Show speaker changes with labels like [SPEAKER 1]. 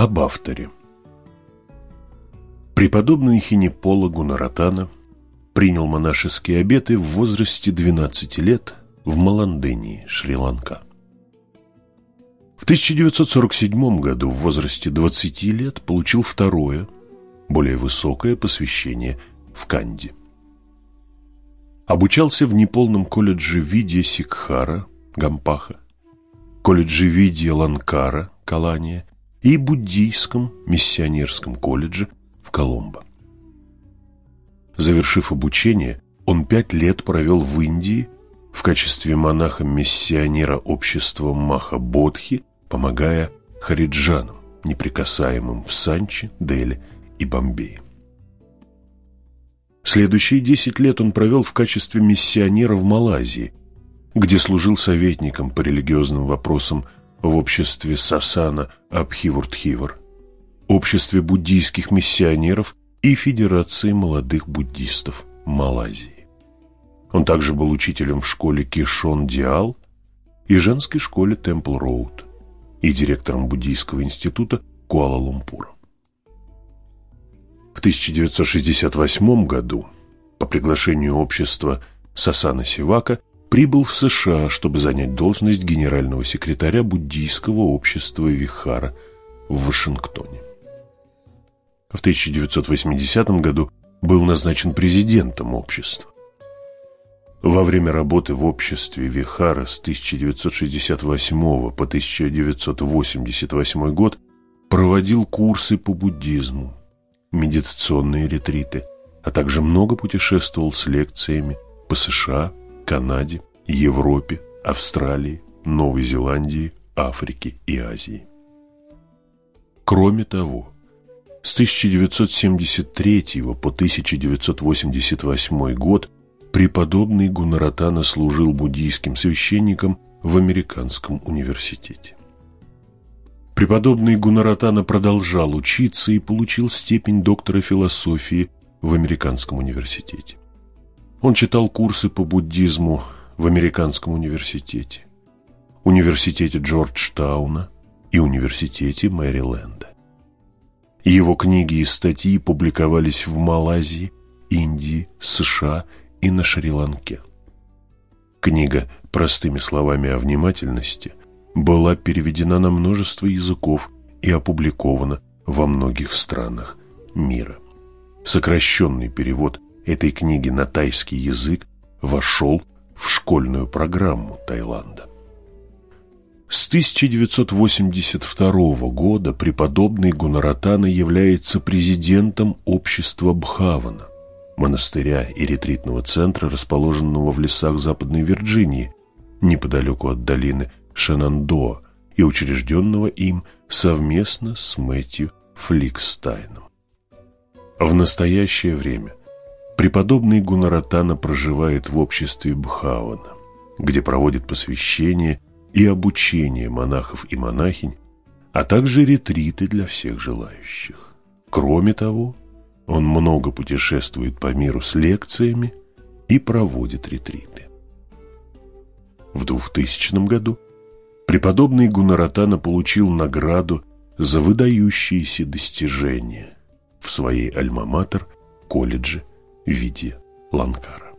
[SPEAKER 1] Об авторе. Преподобный Хинепола Гунаратана принял монашеские обеты в возрасте 12 лет в Маландении, Шри-Ланка. В 1947 году в возрасте 20 лет получил второе, более высокое посвящение в Канди. Обучался в неполном колледже Видья Сикхара, Гампаха, колледже Видья Ланкара, Калания и буддийском миссионерском колледже в Коломбо. Завершив обучение, он пять лет провел в Индии в качестве монаха-миссионера общества Маха-Бодхи, помогая хариджанам, неприкасаемым в Санчи, Дели и Бомбее. Следующие десять лет он провел в качестве миссионера в Малайзии, где служил советником по религиозным вопросам в обществе Сасана Абхивуртхивар, обществе буддийских миссионеров и Федерации молодых буддистов Малайзии. Он также был учителем в школе Кишон Диал и женской школе Темпл Роуд и директором буддийского института Куала-Лумпура. В 1968 году по приглашению общества Сасана Сивака прибыл в США, чтобы занять должность генерального секретаря буддийского общества Вихара в Вашингтоне. В 1980 году был назначен президентом общества. Во время работы в обществе Вихара с 1968 по 1988 год проводил курсы по буддизму, медитационные ретриты, а также много путешествовал с лекциями по США, Канаде, Европе, Австралии, Новой Зеландии, Африке и Азии. Кроме того, с 1973 по 1988 год преподобный Гунаратана служил буддийским священником в Американском университете. Преподобный Гунаратана продолжал учиться и получил степень доктора философии в Американском университете. Он читал курсы по буддизму в Американском университете, университете Джорджтауна и университете Мэриленда. Его книги и статьи публиковались в Малайзии, Индии, США и на Шри-Ланке. Книга «Простыми словами о внимательности» была переведена на множество языков и опубликована во многих странах мира. Сокращенный перевод этой книги на тайский язык вошел в школьную программу Таиланда. С 1982 года преподобный Гунаратана является президентом общества Бхавана, монастыря и ретритного центра, расположенного в лесах Западной Вирджинии, неподалеку от долины Шенандоа и учрежденного им совместно с Мэтью Фликстайном. В настоящее время преподобный Гунаратана проживает в обществе Бхавана, где проводит посвящение и обучение монахов и монахинь, а также ретриты для всех желающих. Кроме того, он много путешествует по миру с лекциями и проводит ретриты. В 2000 году преподобный Гунаратана получил награду за выдающиеся достижения в своей альма-матер колледже Виде Ланкара.